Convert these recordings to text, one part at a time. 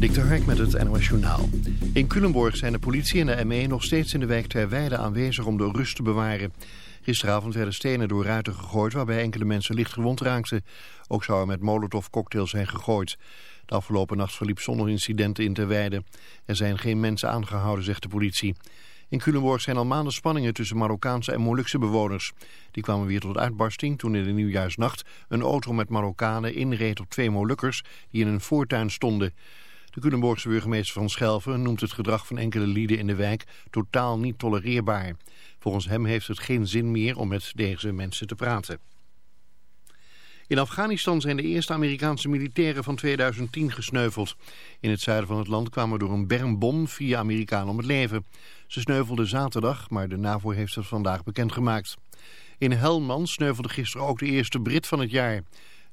Dik Hark met het NOS. In Culemborg zijn de politie en de ME nog steeds in de wijk Terweide aanwezig om de rust te bewaren. Gisteravond werden stenen door ruiten gegooid waarbij enkele mensen licht gewond raakten. Ook zou er met molotovcocktails zijn gegooid. De afgelopen nacht verliep zonder incidenten in Terweide. Er zijn geen mensen aangehouden, zegt de politie. In Culemborg zijn al maanden spanningen tussen Marokkaanse en Molukse bewoners. Die kwamen weer tot uitbarsting toen in de nieuwjaarsnacht een auto met Marokkanen inreed op twee Molukkers die in een voortuin stonden. De Culemborgse burgemeester van Schelven noemt het gedrag van enkele lieden in de wijk totaal niet tolereerbaar. Volgens hem heeft het geen zin meer om met deze mensen te praten. In Afghanistan zijn de eerste Amerikaanse militairen van 2010 gesneuveld. In het zuiden van het land kwamen door een bermbom vier Amerikanen om het leven. Ze sneuvelden zaterdag, maar de NAVO heeft het vandaag bekendgemaakt. In Helmand sneuvelde gisteren ook de eerste Brit van het jaar.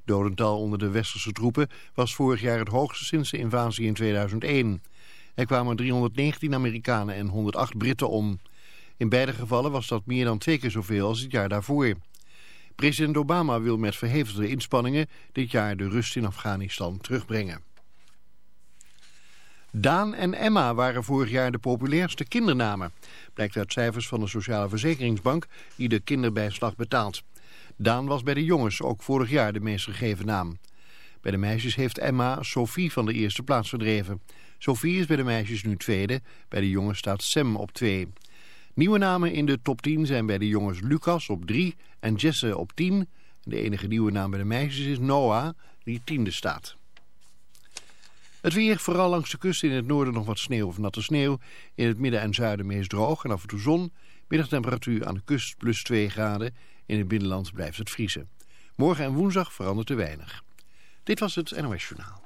Dodental onder de westerse troepen was vorig jaar het hoogste sinds de invasie in 2001. Er kwamen 319 Amerikanen en 108 Britten om. In beide gevallen was dat meer dan twee keer zoveel als het jaar daarvoor. President Obama wil met verhevigde inspanningen dit jaar de rust in Afghanistan terugbrengen. Daan en Emma waren vorig jaar de populairste kindernamen. Blijkt uit cijfers van de Sociale Verzekeringsbank die de kinderbijslag betaalt. Daan was bij de jongens ook vorig jaar de meest gegeven naam. Bij de meisjes heeft Emma Sophie van de eerste plaats verdreven. Sophie is bij de meisjes nu tweede, bij de jongens staat Sam op twee. Nieuwe namen in de top 10 zijn bij de jongens Lucas op 3 en Jesse op 10. De enige nieuwe naam bij de meisjes is Noah, die tiende staat. Het weer, vooral langs de kust in het noorden nog wat sneeuw of natte sneeuw. In het midden en zuiden meest droog en af en toe zon. Middagtemperatuur aan de kust plus 2 graden. In het binnenland blijft het vriezen. Morgen en woensdag verandert er weinig. Dit was het NOS Journaal.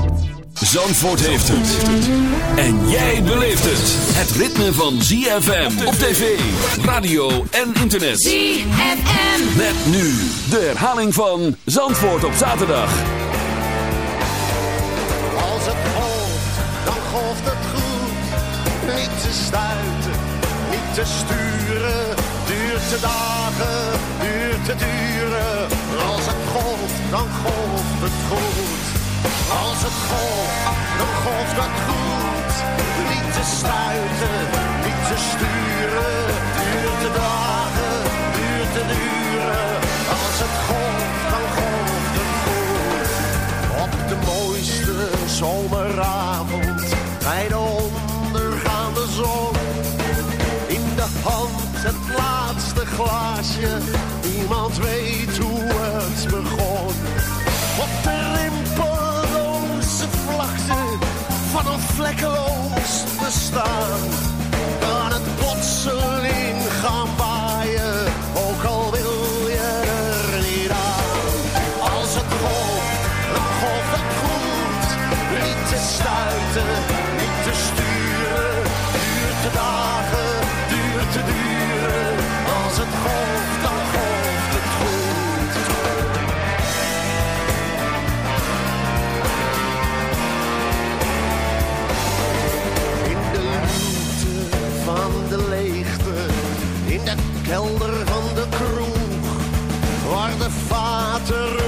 Zandvoort heeft het. En jij beleeft het. Het ritme van ZFM op tv, radio en internet. ZFM. Met nu de herhaling van Zandvoort op zaterdag. Als het golft, dan golft het goed. Niet te stuiten, niet te sturen. Duurt te dagen, duurt te duren. Als het golft, dan golft het goed. Als het golft, dan golft het goed. Niet te stuiten, niet te sturen. Duurt te dagen, duurt te duren. Als het golft, dan golft het goed. Op de mooiste zomeravond, bij de ondergaande zon. In de hand het laatste glaasje, niemand weet hoe het begon. Op de een vlekkeloos bestaan. Kan het plotseling gaan baaien, ook al wil je er niet aan. Als het golft, dan golft het goed, niet te stuiten. Kelder van de kroeg, waar de vaten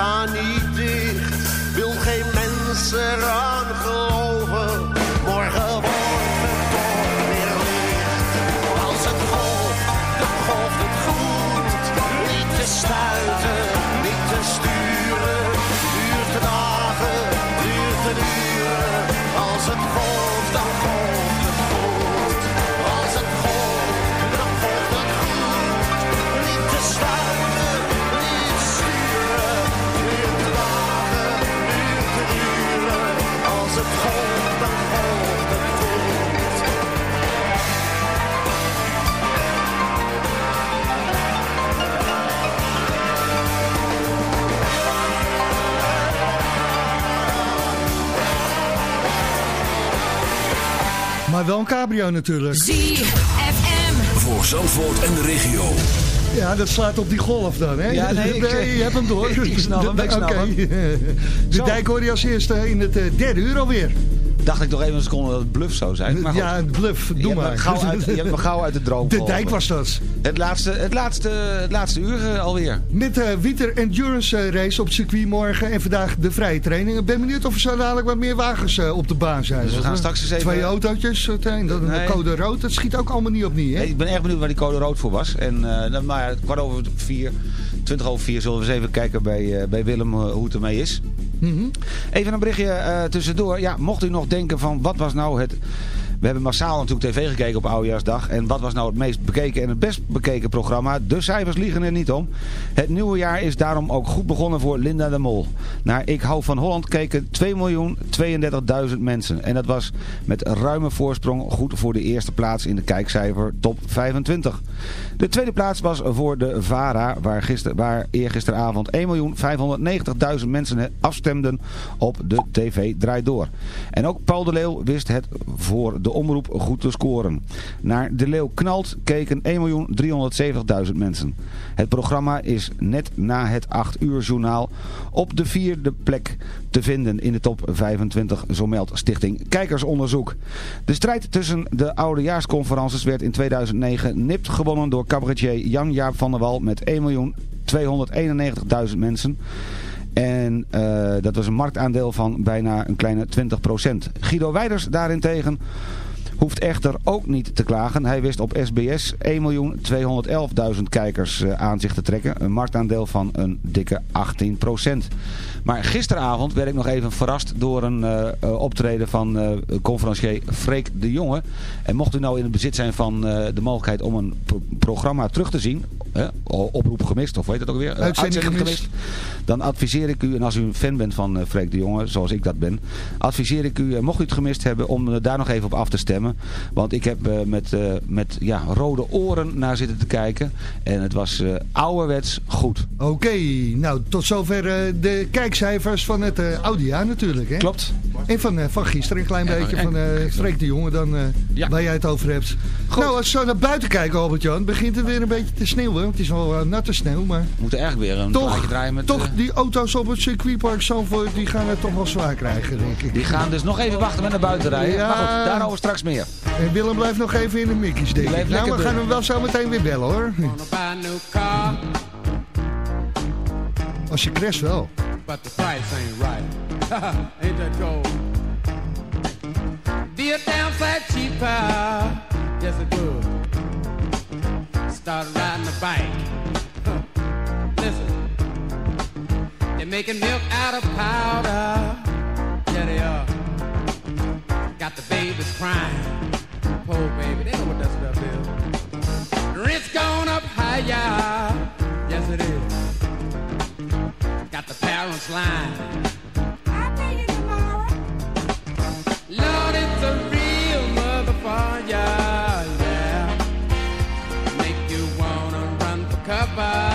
gaan niet dicht, wil geen mens eraan Maar wel een cabrio natuurlijk. ZFM. Voor Zandvoort en de regio. Ja, dat slaat op die golf dan, hè? Ja, nee, ik- je hebt hem door. Ik snap hem, ik snap Oké. hem. De dijk hoor je als eerste in het eh, derde uur alweer. Dacht ik toch even een seconde dat het bluff zou zijn. Maar ja, bluff, doe maar. gauw uit, je hebt me gauw uit de droom De dijk was dat. Het laatste, het laatste, het laatste uur eh, alweer. Met de Wieter Endurance eh, Race op het circuit morgen en vandaag de vrije training. Ik ben benieuwd of er zo dadelijk wat meer wagens eh, op de baan zijn. Dus we gaan straks eens even- Twee autootjes, het een, dat Nee. code rood. Dat schiet ook allemaal niet op niet, hè? Hey, ik ben erg benieuwd waar die code rood voor was. En dan, maar ja, kwart over vier, twintig over vier, zullen we eens even kijken bij, bij Willem hoe het ermee is. Mhm. Even een berichtje eh, tussendoor. Ja, mocht u nog denken van wat was nou het... We hebben massaal natuurlijk tv gekeken op Oudejaarsdag. En wat was nou het meest bekeken en het best bekeken programma? De cijfers liegen er niet om. Het nieuwe jaar is daarom ook goed begonnen voor Linda de Mol. Naar Ik hou van Holland keken 2.032.000 mensen. En dat was met ruime voorsprong goed voor de eerste plaats in de kijkcijfer top 25. De tweede plaats was voor de VARA, waar, gister, waar eergisteravond 1.590.000 mensen afstemden op de TV Draait Door. En ook Paul de Leeuw wist het voor de omroep goed te scoren. Naar De Leeuw knalt keken 1.370.000 mensen. Het programma is net na het 8 uur journaal op de vierde plek te vinden in de top 25, zo meldt Stichting Kijkersonderzoek. De strijd tussen de oudejaarsconferences werd in 2009 nipt gewonnen door cabaretier Jan-Jaap van der Wal met 1.291.000 mensen. En eh, dat was een marktaandeel van bijna een kleine 20%. Guido Weiders daarentegen hoeft echter ook niet te klagen. Hij wist op SBS 1.211.000 kijkers eh, aan zich te trekken. Een marktaandeel van een dikke 18%. Maar gisteravond werd ik nog even verrast door een eh, optreden van eh, conferencier Freek de Jonge. En mocht u nou in het bezit zijn van de mogelijkheid om een pro- programma terug te zien... hè, oproep gemist, of weet het ook weer? eh, Uitzending gemist. Dan adviseer ik u, en als u een fan bent van uh, Freek de Jonge, zoals ik dat ben, adviseer ik u, mocht u het gemist hebben, om daar nog even op af te stemmen. Want ik heb met, met ja, rode oren naar zitten te kijken. En het was ouderwets goed. Oké, nou tot zover de kijkcijfers van het oude jaar natuurlijk. Hè? Klopt. En van, van gisteren een klein beetje van Freek de Jonge dan, ja. waar jij het over hebt. Goed. Nou, als we zo naar buiten kijken Albert-Jan, begint het weer een beetje te sneeuwen. Het is wel natte sneeuw, maar... We moeten eigenlijk weer een toch, draaien met... Toch, die auto's op het circuitpark Zandvoort, die gaan het toch wel zwaar krijgen, denk ik. Die gaan dus nog even wachten met naar buiten rijden. Ja. Maar goed, daarover straks meer. En Willem blijft nog even in de Mickey's, denk ik. Nou, we gaan hem wel zo meteen weer bellen, hoor. Als je crash wel. But the price ain't right. ain't that cold? Be a downside cheaper. Yes, it would. Start riding a bike. They're making milk out of powder. Yeah, they are. Got the babies crying. Poor baby, they know what that stuff is. Rent's gone up higher. Yes, it is. Got the parents lying. I'll pay you tomorrow. Lord, it's a real motherfucker. Yeah. Make you wanna run for cover.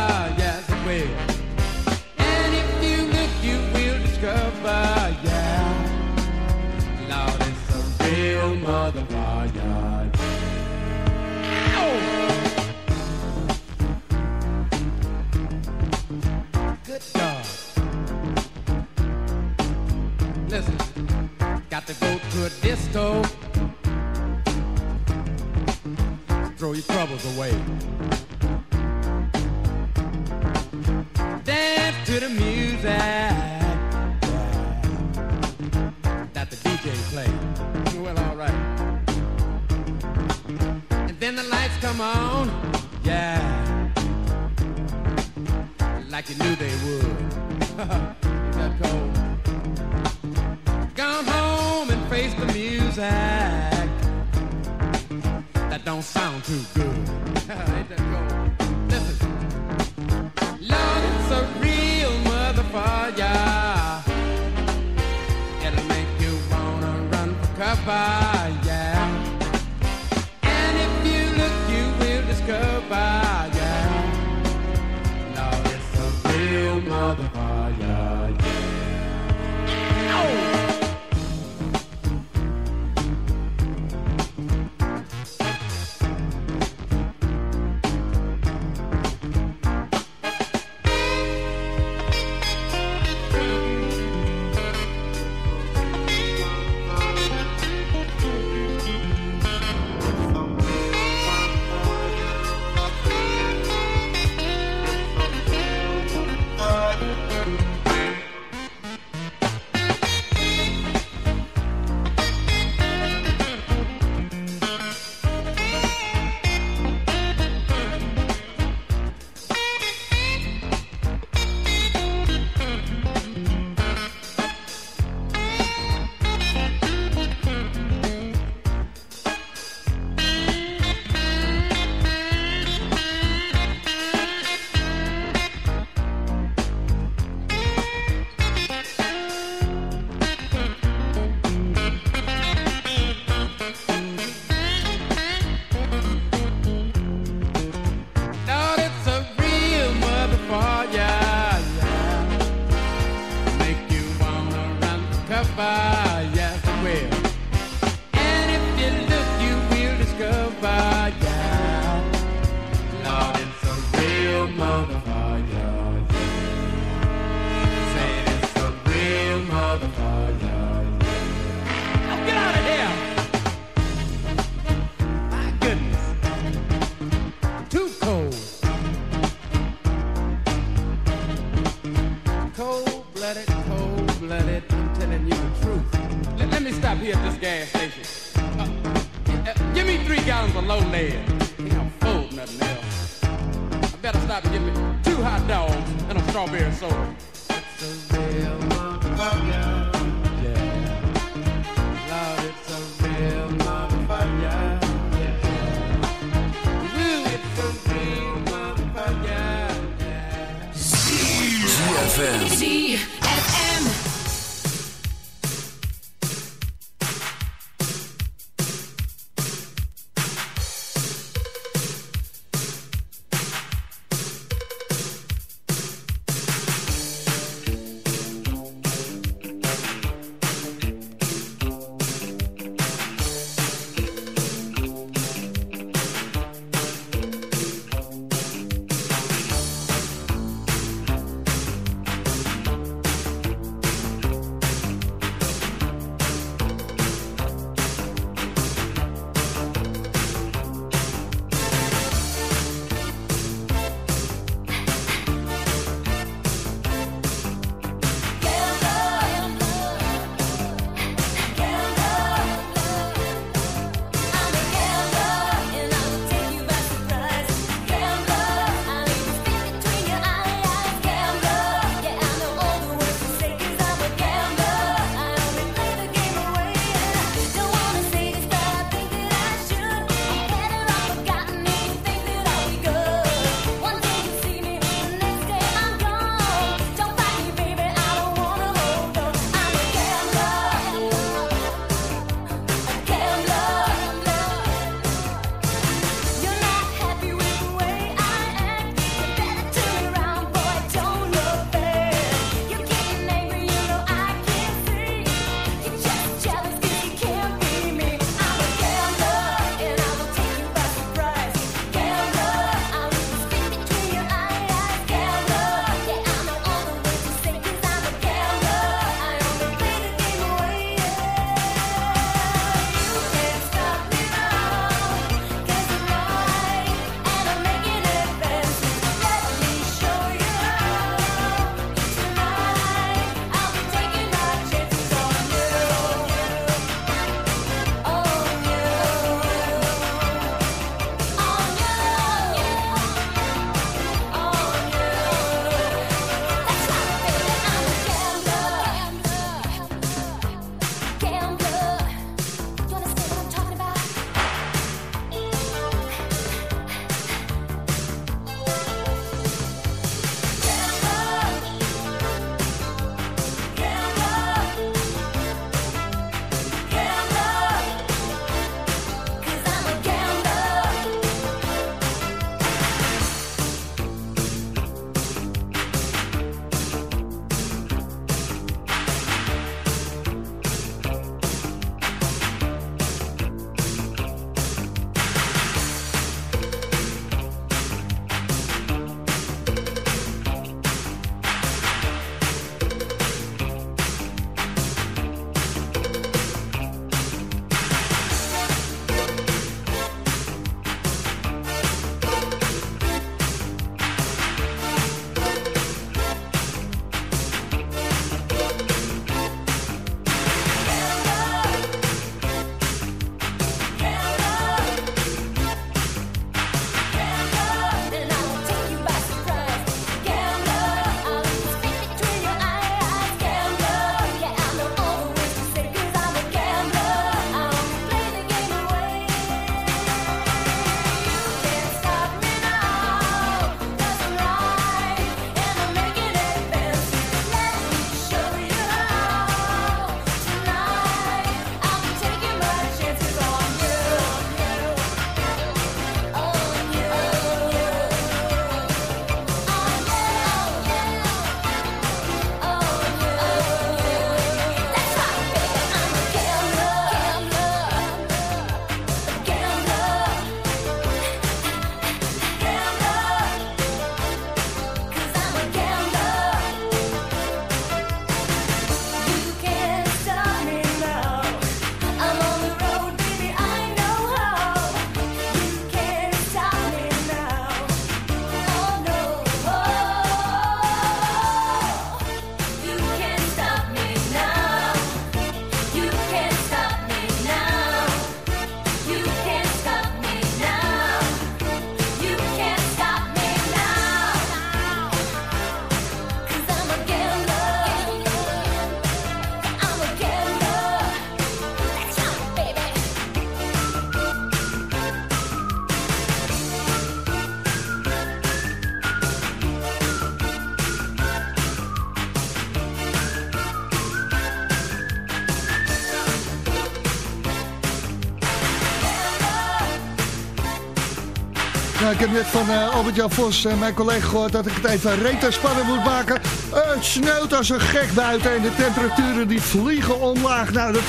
Nou, ik heb net van uh, Albert-Jan Vos, uh, mijn collega, gehoord dat ik het even rete spannend moet maken. Uh, het sneeuwt als een gek buiten en de temperaturen die vliegen omlaag. Nou, dat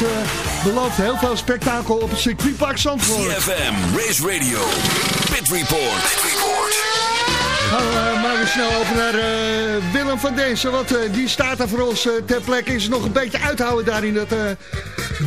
belooft heel veel spektakel op het circuitpark Zandvoort. CFM, Race Radio, Pit Report. Pit Report. Gaan we maar weer snel over naar Willem van Dezen, want die staat er voor ons ter plekke. Is nog een beetje uithouden daar in dat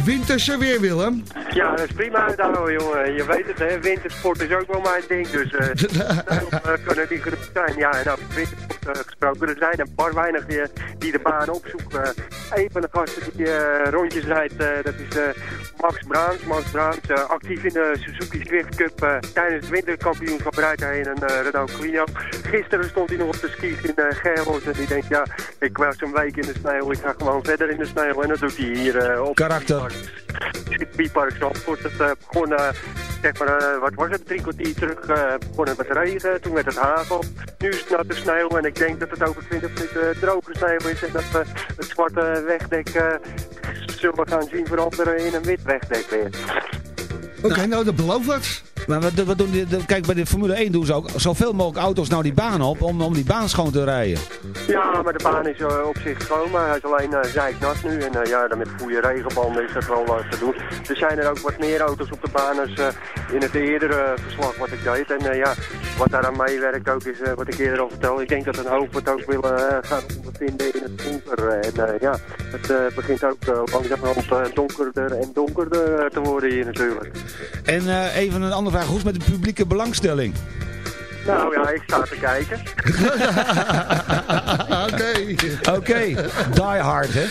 winterse weer, Willem? Ja, dat is prima uithouden, jongen. Je weet het, hè. wintersport is ook wel mijn ding, dus daarom kunnen die genoeg zijn. Ja, en over wintersport gesproken, er zijn een paar weinig die, die de baan opzoeken. een van de gasten die rondjes rijdt, dat is Max Braams. Max Braams, actief in de Suzuki Swift Cup tijdens het winterkampioenschap rijdt hij in een Renault Clio. Gisteren stond hij nog op de skis in uh, Gerlos en die denkt, ja, ik was een week in de sneeuw, ik ga gewoon verder in de sneeuw. En dat doet hij hier uh, op Karakter. Het Park Zandvoort. Het uh, begon, zeg maar, wat was het, drie kwartier terug, begon het met regen, toen werd het hagel. Nu is het natte sneeuw en ik denk dat het over 20 minuten droge sneeuw is en dat we het zwarte wegdek zullen gaan zien veranderen in een wit wegdek weer. Oké, okay, nou dat belooft wat. Maar wat, wat doen die, kijk, bij de Formule 1 doen ze ook zoveel mogelijk auto's nou die baan op om, om die baan schoon te rijden. Ja, maar de baan is uh, op zich schoon, maar hij is alleen uh, nu. En uh, ja, dan met goede regenbanden is dat wel te doen. Er zijn er ook wat meer auto's op de baan als in het eerdere verslag wat ik deed. En ja, wat daar aan meewerkt ook is wat ik eerder al vertelde. Ik denk dat een hoop het ook willen gaan ondervinden in het donker. En ja, het begint ook langzamerhand donkerder en donkerder te worden hier natuurlijk. En even een andere vraag, hoe is met de publieke belangstelling? Nou ja, ik sta te kijken. Oké. Oké, die hard hè.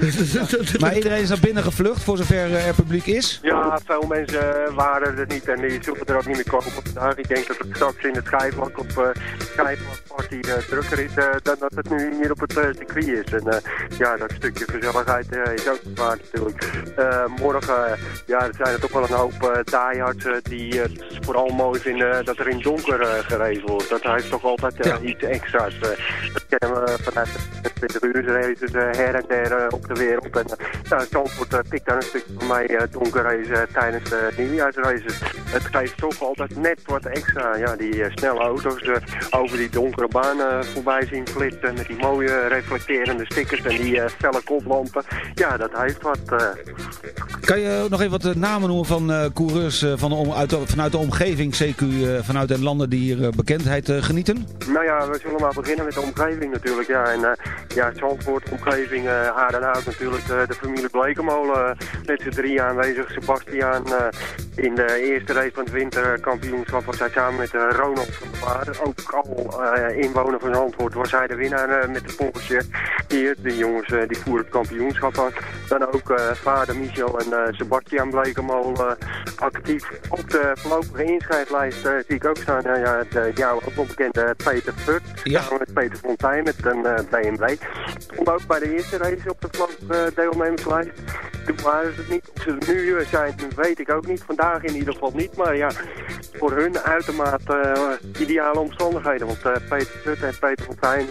maar iedereen is naar binnen gevlucht voor zover eh, er publiek is? Ja, veel mensen waren er niet en die zullen er ook niet meer komen vandaag. Ik denk dat het straks in het schijfvlak op uh, Party uh, drukker is uh, dan dat het nu hier op het circuit is. En ja, dat stukje gezelligheid is ook waar natuurlijk. morgen ja, er zijn er toch wel een hoop diehards die het vooral mooi vinden dat er in donker gereden wordt. Dat heeft toch altijd ja. iets extra's. Kennen we vanuit de 20 uur races her en der op de wereld. En uh, Zandvoort pikt daar een stukje van mij donkerreizen tijdens de nieuwjaarsraces. Het geeft toch altijd net wat extra. Ja, die snelle auto's over die donkere banen voorbij zien flitsen met die mooie reflecterende stickers en die felle koplampen. Ja, dat heeft wat. Kan je nog even wat namen noemen van coureurs van de uit, vanuit de omgeving, CQ, vanuit de landen die hier bekendheid genieten? Nou ja, we zullen maar beginnen met de omgeving natuurlijk. Ja, en ja, Zandvoort, omgeving, Aardenhout natuurlijk, de familie Blekemolen met z'n drie aanwezig. Sebastiaan in de eerste race van het winterkampioenschap was hij samen met Ronald van der Waarde. Ook al inwoner van Zandvoort was hij de winnaar met de Porsche. Hier, de jongens die voeren het kampioenschap aan. Dan ook vader Michel en Sebastiaan Blekemolen actief op de voorlopige inschrijflijst zie ik ook staan. Uh, ja, de, jou ook wel bekende Peter Furt. Ja. Samen met Peter Fontijn met een uh, BMW. Stond ook bij de eerste race op de voorlopige uh, deelnemerslijst. Toen waren ze het niet. Of ze nu zijn, weet ik ook niet. Vandaag in ieder geval niet. Maar ja, voor hun uitermate ideale omstandigheden. Want Peter Furt en Peter Fontijn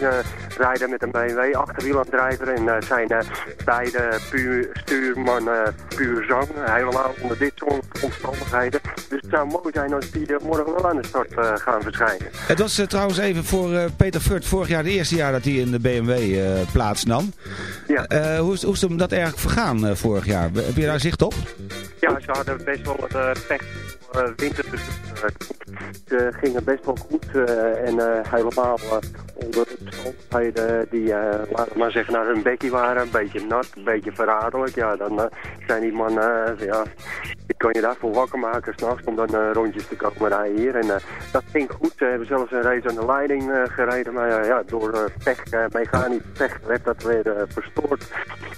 rijden met een BMW achterwielaandrijver. En zijn beide puur stuurman puur zang. Helemaal onder dit soort omstandigheden. Dus het zou mooi zijn als die morgen wel aan de start uh, gaan verschijnen. Het was uh, trouwens even voor uh, Peter Furt vorig jaar, de eerste jaar dat hij in de BMW plaatsnam. Ja. hoe, is, hoe is hem dat eigenlijk vergaan vorig jaar? Heb je daar zicht op? Ja, ze hadden best wel wat pech uh, winter. Dus best wel goed en helemaal onder omstandigheden die, laten we maar zeggen, naar hun bekkie waren. Een beetje nat, een beetje verraderlijk. Ja, dan zijn die mannen, ja, ik kan je daarvoor wakker maken s'nachts om dan uh, rondjes te komen rijden hier. En dat ging goed. Ze hebben zelfs een race aan de leiding gereden. Maar ja, door pech, mechanisch pech, werd dat weer verstoord.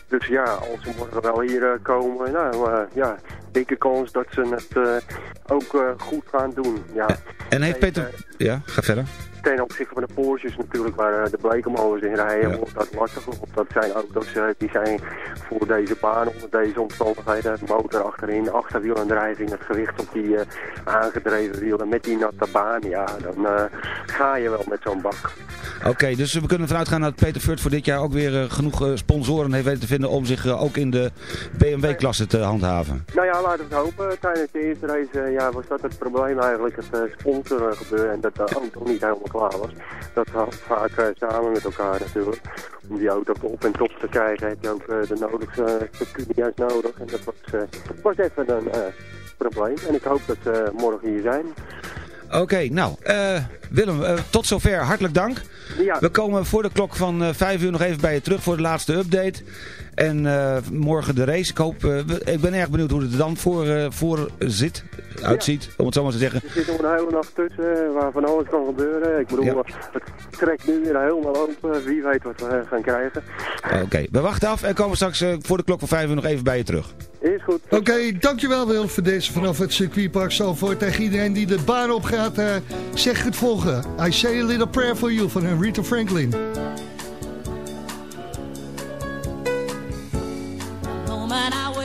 Dus ja, als ze morgen wel hier komen, nou ja, dikke kans dat ze het ook goed gaan doen. Ja. En heeft Peter... Ja, ga verder ten opzichte van de Porsches natuurlijk, waar de blekenmolens in rijden, ja. wordt dat lastig. Want dat zijn auto's die zijn voor deze baan, onder deze omstandigheden, motor achterin, achterwielaandrijving, het gewicht op die uh, aangedreven wielen met die natte baan, ja, dan ga je wel met zo'n bak. Oké, dus we kunnen ervan gaan dat Peter Furt voor dit jaar ook weer genoeg sponsoren heeft weten te vinden om zich ook in de BMW-klasse te handhaven. Nou ja, laten we het hopen. Tijdens de eerste race ja, was dat het probleem eigenlijk, het sponsoren gebeuren en dat de auto niet helemaal klaar was. Dat gaat vaak samen met elkaar natuurlijk. Om die auto op en top te krijgen heb je ook de nodigste juist nodig. En dat was, was even een probleem. En ik hoop dat ze morgen hier zijn. Oké, nou, uh, Willem, uh, tot zover. Hartelijk dank. Ja. We komen voor de klok van uh, 5 uur nog even bij je terug voor de laatste update. En morgen de race. Ik, hoop, ik ben erg benieuwd hoe het er dan voor, voor zit, uitziet, om het zo maar te zeggen. Er zit nog een hele nacht tussen waar van alles kan gebeuren. Ik bedoel, ja. het trekt nu weer helemaal open. Wie weet wat we gaan krijgen. Oké, we wachten af en komen straks voor de klok van 5 uur nog even bij je terug. Is goed. Oké, okay, dankjewel Wil voor deze vanaf het circuitpark Zalvoort. Tegen iedereen die de baan op gaat, uh, zeg het volgende. I say a little prayer for you van Rita Franklin. but I was.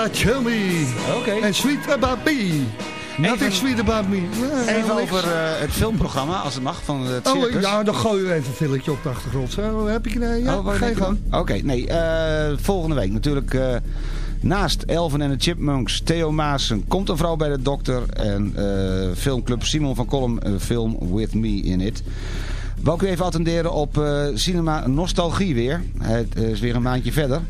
Gabriella Chummy. Oké. En Sweet About Me. Nothing Sweet About Me. Even niks. over eh, het filmprogramma, als het mag, van het Oh, circus. ja, dan gooi je even een filletje op de achtergrond. Zo, heb ik een... Ja, Oh, ga je gang. Oké, nee. eh, volgende week natuurlijk eh, naast Elven en de Chipmunks, Theo Maassen, Komt een vrouw bij de dokter en eh, filmclub Simon van Kolm, eh, film With Me in It. Wou ik u even attenderen op eh, Cinema Nostalgie weer. Het eh, is weer een maandje verder.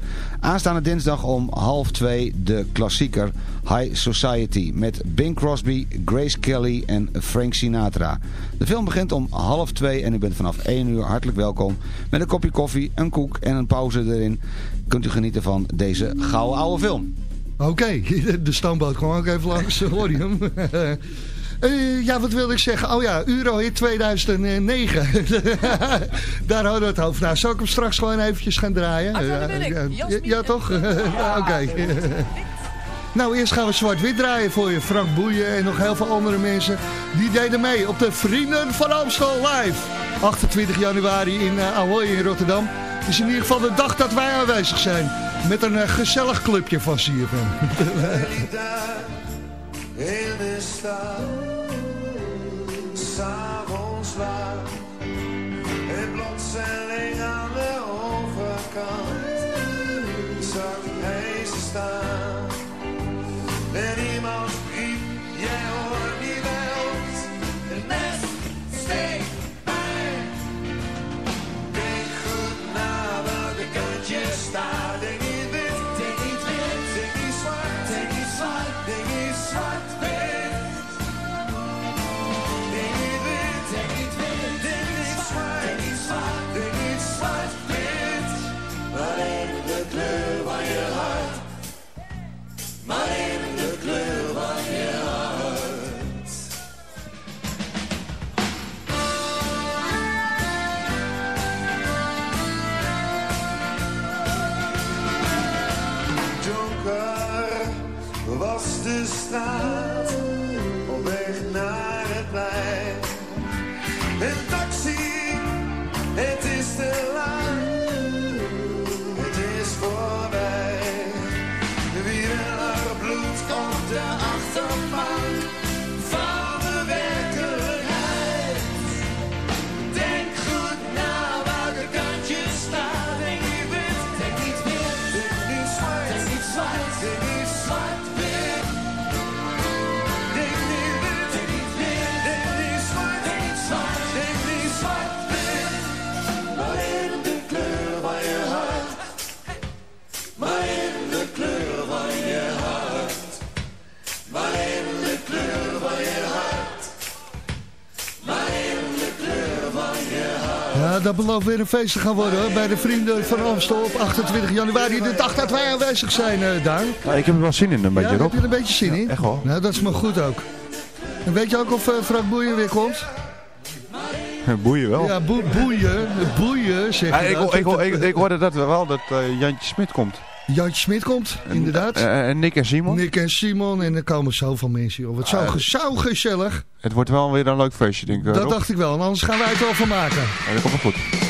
Aanstaande dinsdag om half twee de klassieker High Society. Met Bing Crosby, Grace Kelly en Frank Sinatra. De film begint om half twee en u bent vanaf één uur hartelijk welkom. Met een kopje koffie, een koek en een pauze erin. Kunt u genieten van deze gouden oude film. Oké, de stoomboot kwam ook even langs, Eh, ja, wat wilde ik zeggen? Oh ja, Eurohit 2009. Daar hadden we het over. Nou, zal ik hem straks gewoon eventjes gaan draaien? Ah, Ja, en- toch? Oké. Nou, eerst gaan we zwart-wit draaien voor je. Frank Boeien en nog heel veel andere mensen. Die deden mee op de Vrienden van Amstel Live. 28 januari in uh, Ahoy in Rotterdam. Het is in ieder geval de dag dat wij aanwezig zijn. Met een eh, gezellig clubje van CFM. in de stad, s'avonds laat, en plotseling aan de overkant zag hij ze staan. Ja, dat belooft weer een feest te gaan worden hoor. Bij de Vrienden van Amstel op 28 januari. De dag dat wij aanwezig zijn, eh Daan. Ja, ik heb er wel zin in, een beetje ja, Rob. heb je er een beetje zin in? echt wel. Nou, dat is maar goed ook. En weet je ook of eh, Frank Boeien weer komt? Boeien wel. Ja, boe- boeien. Boeien, zeg je ik, ik, ik, ik, ik hoorde dat wel, dat eh, Jantje Smit komt. Jantje Smit komt, inderdaad. Eh, en Nick en Simon. Nick en Simon. En er komen zoveel mensen, joh. Wat zo, Ah, ge- zo gezellig. Het wordt wel weer een leuk feestje, denk ik. Dat Rob. dacht ik wel. En anders gaan wij het wel van maken. Ja, dat komt wel goed.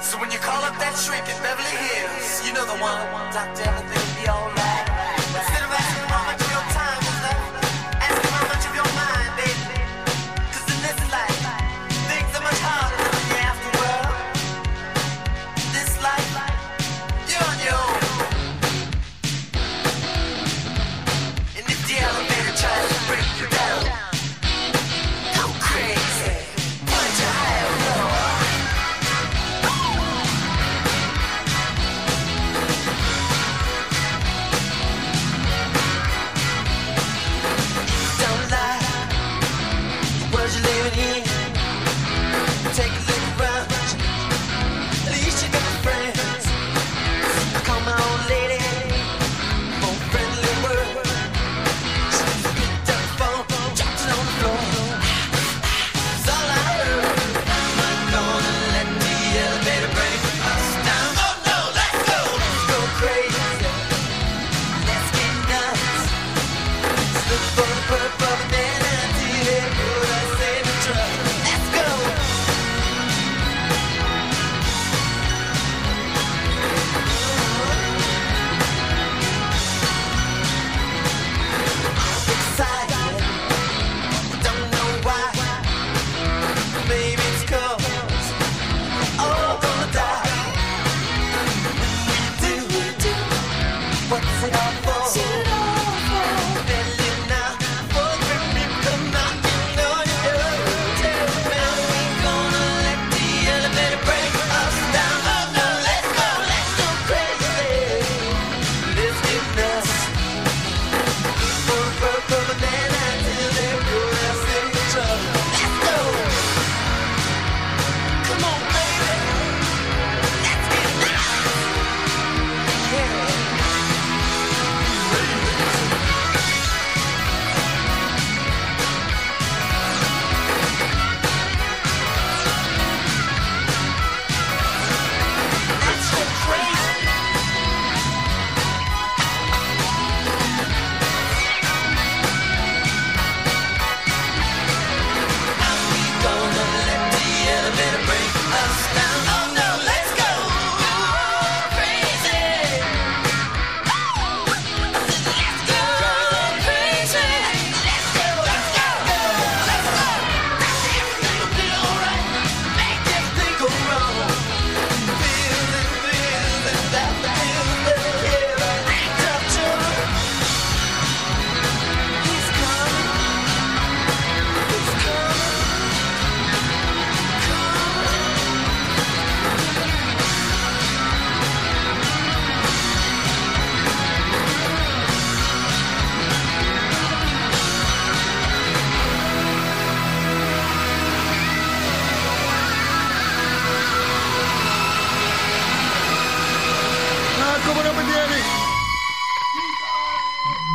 So when you call up that shrink in Beverly Hills, you know the one. Doctor, everything be alright.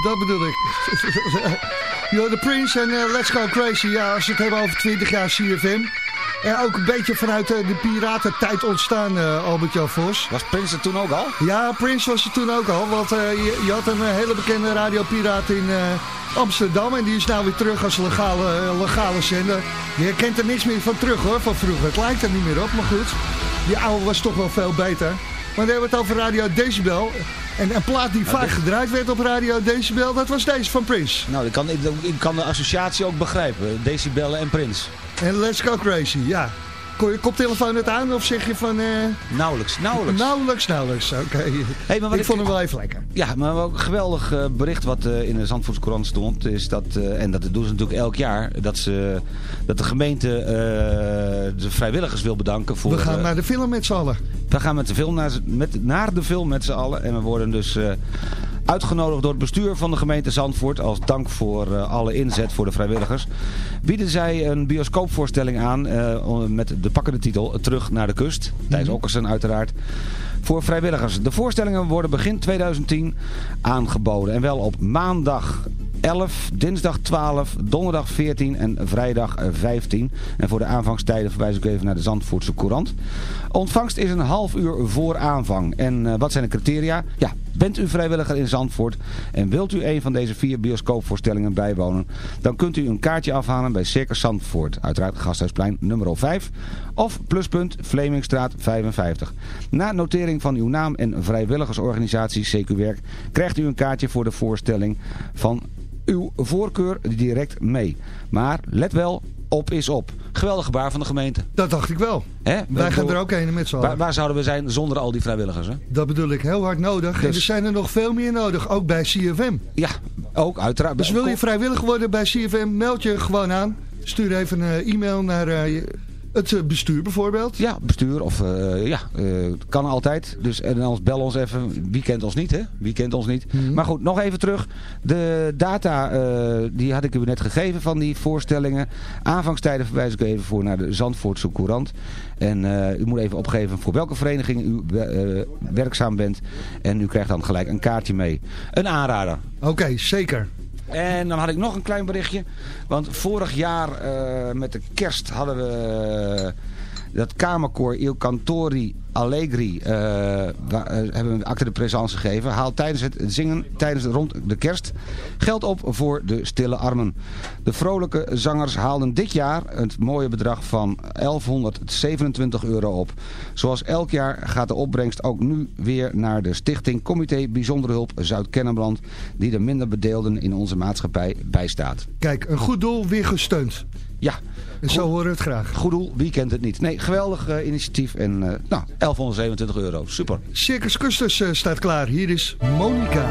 Dat bedoel ik. You're the Prince en eh, Let's Go Crazy. Ja, als we het hebben over 20 jaar CFM. En ook een beetje vanuit eh, de piratentijd ontstaan, eh Albert-Jan Vos. Was Prince er toen ook al? Ja, Prince was er toen ook al. Want je, je had een hele bekende radiopiraat in Amsterdam. En die is nou weer terug als legale, legale zender. Je herkent er niks meer van terug hoor, van vroeger. Het lijkt er niet meer op, maar goed. Die oude was toch wel veel beter. Maar dan hebben we het over Radio Decibel. En een plaat die vaak gedraaid werd op Radio Decibel, dat was deze van Prince. Nou, ik kan, ik, ik kan de associatie ook begrijpen. Decibellen en Prince. En Let's Go Crazy, ja. Kon je koptelefoon het aan of zeg je van... eh, Nauwelijks, nauwelijks. Nauwelijks, nauwelijks, oké. Hey, maar wat ik, vond hem wel even lekker. Ja, maar ook een geweldig eh, bericht wat eh, in de Zandvoortse Courant stond... is dat, en dat doen ze natuurlijk elk jaar... dat, ze, dat de gemeente de vrijwilligers wil bedanken voor... We gaan naar de film met z'n allen. we gaan met de film naar, met, naar de film met z'n allen. En we worden dus... eh, Uitgenodigd door het bestuur van de gemeente Zandvoort als dank voor eh, alle inzet voor de vrijwilligers, bieden zij een bioscoopvoorstelling aan eh, met de pakkende titel Terug naar de kust. Thijs Okkersen uiteraard. Voor vrijwilligers. De voorstellingen worden begin 2010 aangeboden. En wel op maandag 11, dinsdag 12, donderdag 14 en vrijdag eh, 15. En voor de aanvangstijden verwijs ik even naar de Zandvoortse Courant. Ontvangst is een half uur voor aanvang. En eh, wat zijn de criteria? Ja, bent u vrijwilliger in Zandvoort en wilt u een van deze vier bioscoopvoorstellingen bijwonen, dan kunt u een kaartje afhalen bij Circus Zandvoort. Uiteraard Gasthuisplein nummer 5 of pluspunt Vlemingstraat 55. Na notering van uw naam en vrijwilligersorganisatie CQ Werk krijgt u een kaartje voor de voorstelling van uw voorkeur direct mee. Maar let wel, op is op. Geweldig gebaar van de gemeente. Dat dacht ik wel. Hè? Wij gaan er ook een met z'n allen. Waar, waar zouden we zijn zonder al die vrijwilligers? Hè? Dat bedoel ik heel hard nodig. En Dus- er zijn er nog veel meer nodig, ook bij CFM. Ja, ook uiteraard. Dus wil je vrijwillig worden bij CFM, meld je gewoon aan. Stuur even een eh, e-mail naar je- het eh, bestuur bijvoorbeeld. Ja, bestuur of eh, ja, eh, kan altijd. Dus en anders bel ons even. Wie kent ons niet, hè? Wie kent ons niet? Mhm. Maar goed, nog even terug. De data, die had ik u net gegeven van die voorstellingen. Aanvangstijden verwijs ik even voor naar de Zandvoortse Courant. En u moet even opgeven voor welke vereniging u werkzaam bent. En u krijgt dan gelijk een kaartje mee. Een aanrader. Oké, zeker. En dan had ik nog een klein berichtje. Want vorig jaar eh, met de kerst hadden we eh, dat kamerkoor Il Cantori Allegri eh, hebben we acte de présence gegeven. Haalt tijdens het zingen, tijdens de, rond de kerst, geld op voor de stille armen. De vrolijke zangers haalden dit jaar het mooie bedrag van 1127 euro op. Zoals elk jaar gaat de opbrengst ook nu weer naar de stichting Comité Bijzondere Hulp Zuid-Kennemerland... die de minder bedeelden in onze maatschappij bijstaat. Kijk, een goed doel weer gesteund. Ja. Zo horen we het graag. Goed doel, wie kent het niet? Nee, geweldig eh, initiatief en eh, nou, 1127 euro. Super. Circus Custus eh, staat klaar. Hier is Monica.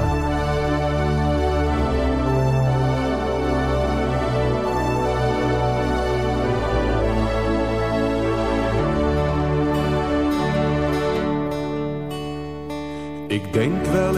Ik denk wel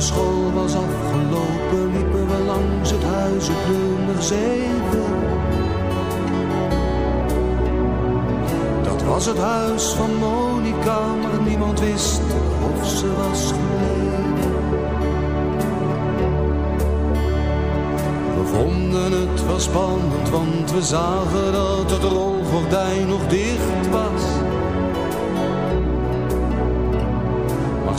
De school was afgelopen liepen we langs het huis op nummer 7. Dat was het huis van Monica, maar niemand wist of ze was gebleven. We vonden het wel spannend, want we zagen dat het rolgordijn nog dicht was.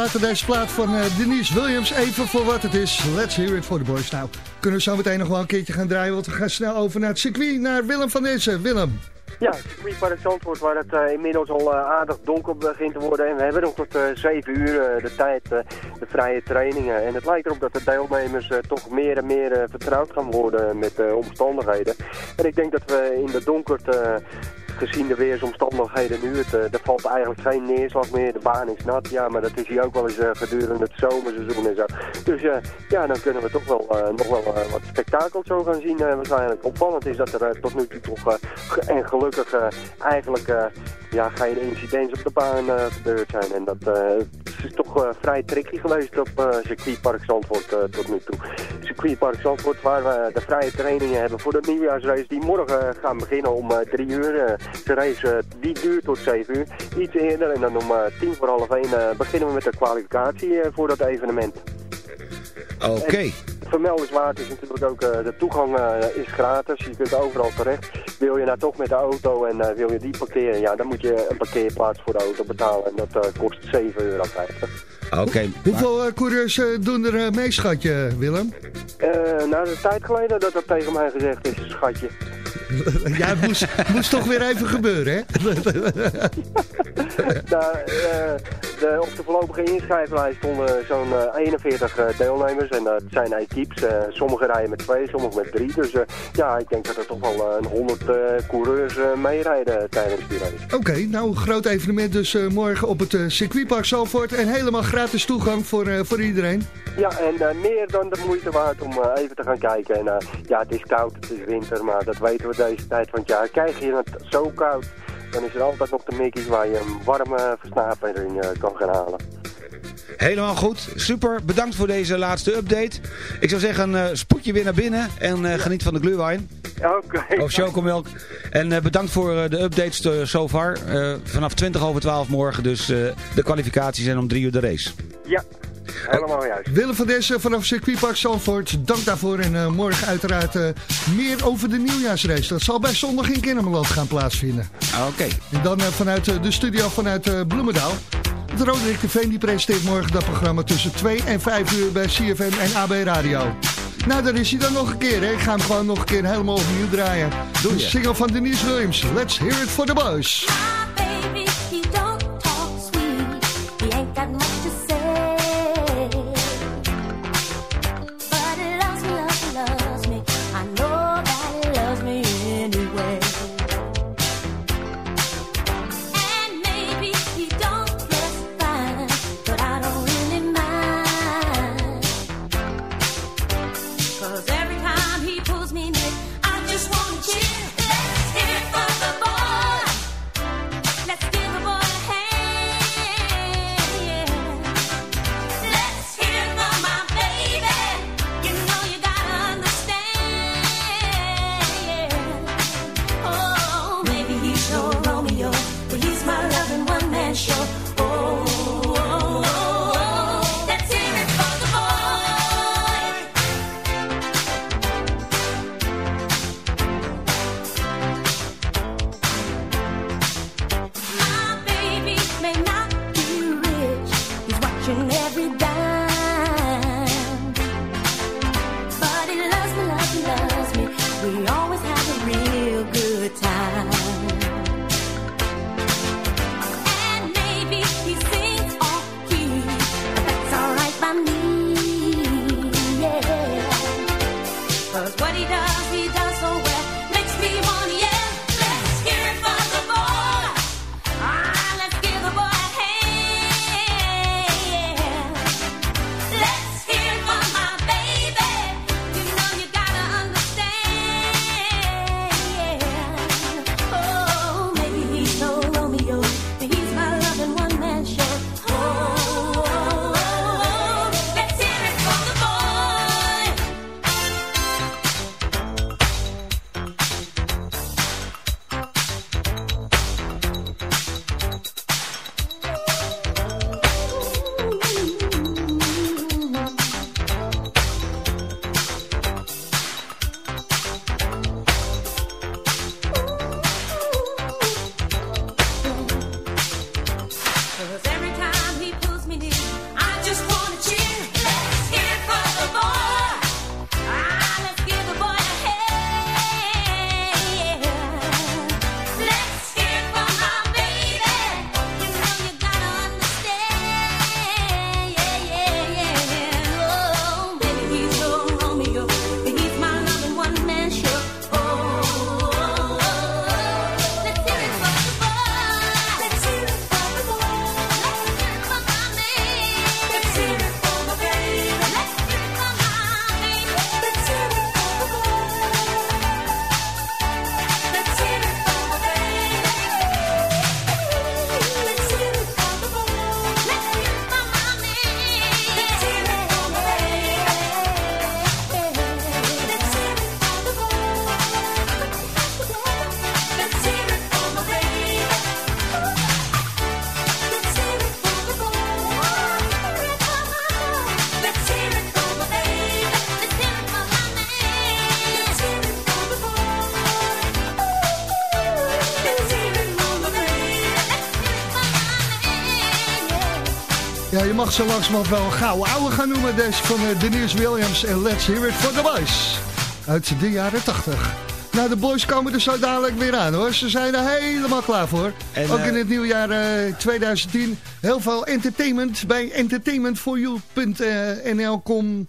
Laten deze plaat van eh, Denise Williams even voor wat het is. Let's hear it for the boys. Nou, kunnen we zo meteen nog wel een keertje gaan draaien, want we gaan snel over naar het circuit, naar Willem van Dezen. Willem. Ja, circuitpark Zandvoort waar het eh, inmiddels al eh, aardig donker begint te worden. En we hebben nog tot 7 uur de tijd, de vrije trainingen. En het lijkt erop dat de deelnemers toch meer en meer vertrouwd gaan worden met de omstandigheden. En ik denk dat we in de donkerte, gezien de weersomstandigheden nu, het, eh, er valt eigenlijk geen neerslag meer. De baan is nat, ja, maar dat is hier ook wel eens eh, gedurende het zomerseizoen en zo. Dus eh, ja, dan kunnen we toch wel nog wel wat spektakels zo gaan zien waarschijnlijk. Opvallend is dat er tot nu toe toch, en gelukkig eigenlijk ja, geen incidenten op de baan gebeurd zijn. En dat is toch vrij tricky geweest op circuitpark Zandvoort tot nu toe. Circuitpark Zandvoort waar we de vrije trainingen hebben voor de nieuwjaarsrace die morgen gaan beginnen om drie uur. Eh, de race eh, die duurt tot zeven uur. Iets eerder en dan om eh, tien voor half één eh, beginnen we met de kwalificatie eh, voor dat evenement. Oké. Vermeldenswaard is natuurlijk ook, eh, de toegang eh, is gratis. Je kunt overal terecht. Wil je nou toch met de auto en eh, wil je die parkeren, ja, dan moet je een parkeerplaats voor de auto betalen. En dat eh, kost 7,50 euro. Oké. Hoeveel eh, coureurs eh, doen er eh, mee, schatje, Willem? Eh, nou, dat is tijd geleden dat dat tegen mij gezegd is, schatje. ja, het moest, moest toch weer even gebeuren, hè? Nou, eh, de, op de voorlopige inschrijflijst stonden zo'n eh, 41 eh, deelnemers. En dat zijn equipes. Eh sommige rijden met twee, sommige met drie. Dus eh, ja, ik denk dat er toch wel eh, een 100 eh, coureurs eh, meerijden tijdens die race. Oké, nou een groot evenement dus eh, morgen op het eh, circuitpark Zalvoort. En helemaal gratis toegang voor, eh, voor iedereen. Ja, en eh, meer dan de moeite waard om eh, even te gaan kijken. En eh, ja, het is koud, het is winter, maar dat we deze tijd van het jaar. Krijg je het zo koud, dan is er altijd nog de mikkies waar je een warme versnapering eh, kan gaan halen. Helemaal goed. Super. Bedankt voor deze laatste update. Ik zou zeggen, eh spoed je weer naar binnen en eh, geniet van de glühwein. Oké. Of chocomelk. En bedankt voor de updates eh, so far. Vanaf 20 over 12 morgen dus de kwalificaties en om 3 uur de race. Ja, helemaal juist. Willem van Dessen vanaf circuitpark Zalvoort, dank daarvoor. En eh, morgen uiteraard eh, meer over de nieuwjaarsrace. Dat zal bij zondag in Kennemerland gaan plaatsvinden. Oké. En dan eh, vanuit de studio vanuit eh, Bloemendaal. Het Roderick de Veen die presenteert morgen dat programma tussen 2 en 5 uur bij CFM en AB Radio. Nou, dan is hij dan nog een keer. Hè. Ik ga hem gewoon nog een keer helemaal opnieuw draaien. Doe De single van Denise Williams. Let's hear it for the boys. Baby, he don't talk sweet. He ain't got mag zo langzamerhand wel een gouden ouwe gaan noemen. Deze van uh, Denise Williams en Let's Hear It for the Boys. Uit de jaren 80. Nou, de boys komen er zo dadelijk weer aan hoor. Ze zijn er helemaal klaar voor. En, Ook eh, in het nieuwjaar eh, 2010. Heel veel entertainment bij entertainmentforyou.nl kom...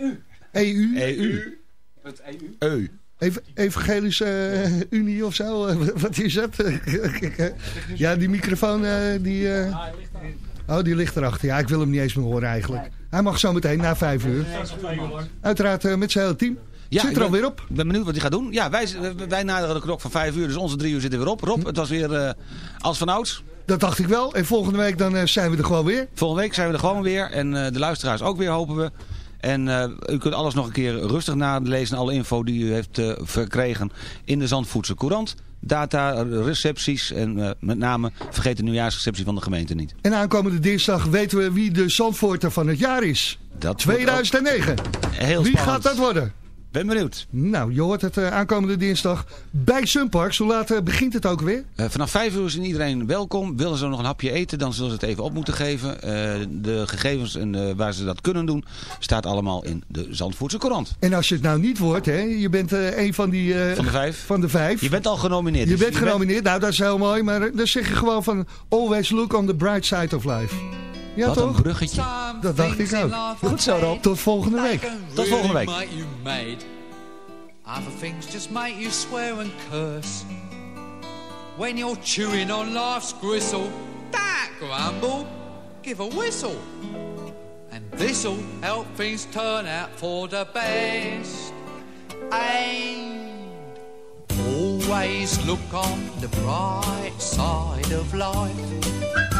EU. EU. EU. Het EU. Eu. Ev Evangelische eh, Unie of zo, eh, wat is dat? ja, die microfoon, eh, die... eh, Oh, die ligt erachter. Ja, ik wil hem niet eens meer horen eigenlijk. Hij mag zo meteen na vijf uur. Uiteraard eh, met zijn hele team. Zit er alweer op? Ik ben benieuwd wat hij gaat doen. Ja, wij, wij naderen de klok van vijf uur, dus onze drie uur zitten weer op. Rob, het was weer eh, als vanouds. Dat dacht ik wel. En volgende week dan eh, zijn we er gewoon weer. Volgende week zijn we er gewoon weer. En eh, de luisteraars ook weer, hopen we. En eh, u kunt alles nog een keer rustig nalezen. Alle info die u heeft eh, verkregen in de Zandvoetse Courant. Data, recepties en eh, met name vergeet de nieuwjaarsreceptie van de gemeente niet. En aankomende dinsdag weten we wie de Zandvoorter van het jaar is. Dat 2009. Heel Wie spannend. gaat dat worden? Ben benieuwd. Nou, je hoort het eh, aankomende dinsdag bij Sunparks. Hoe laat eh, begint het ook weer? Eh, vanaf vijf uur is iedereen welkom. Willen ze nog een hapje eten, dan zullen ze het even op moeten geven. De gegevens en waar ze dat kunnen doen, staat allemaal in de Zandvoortse Courant. En als je het nou niet wordt, hè, je bent een van die... Van de vijf. Van de vijf. Je bent al genomineerd. Je dus bent genomineerd, nou dat is heel mooi, maar dan zeg je gewoon van always look on the bright side of life. Ja Wat toch? een bruggetje. Dat dacht ik ook. Goed zo, Rob. Tot volgende week. Tot volgende week. Other things just make you swear and curse. When you're chewing on life's gristle, that grumble, give a whistle. And this'll help things turn out for the best. And always look on the bright side of life.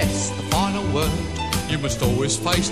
For life is quite absurd, and death's the final word. You must always face the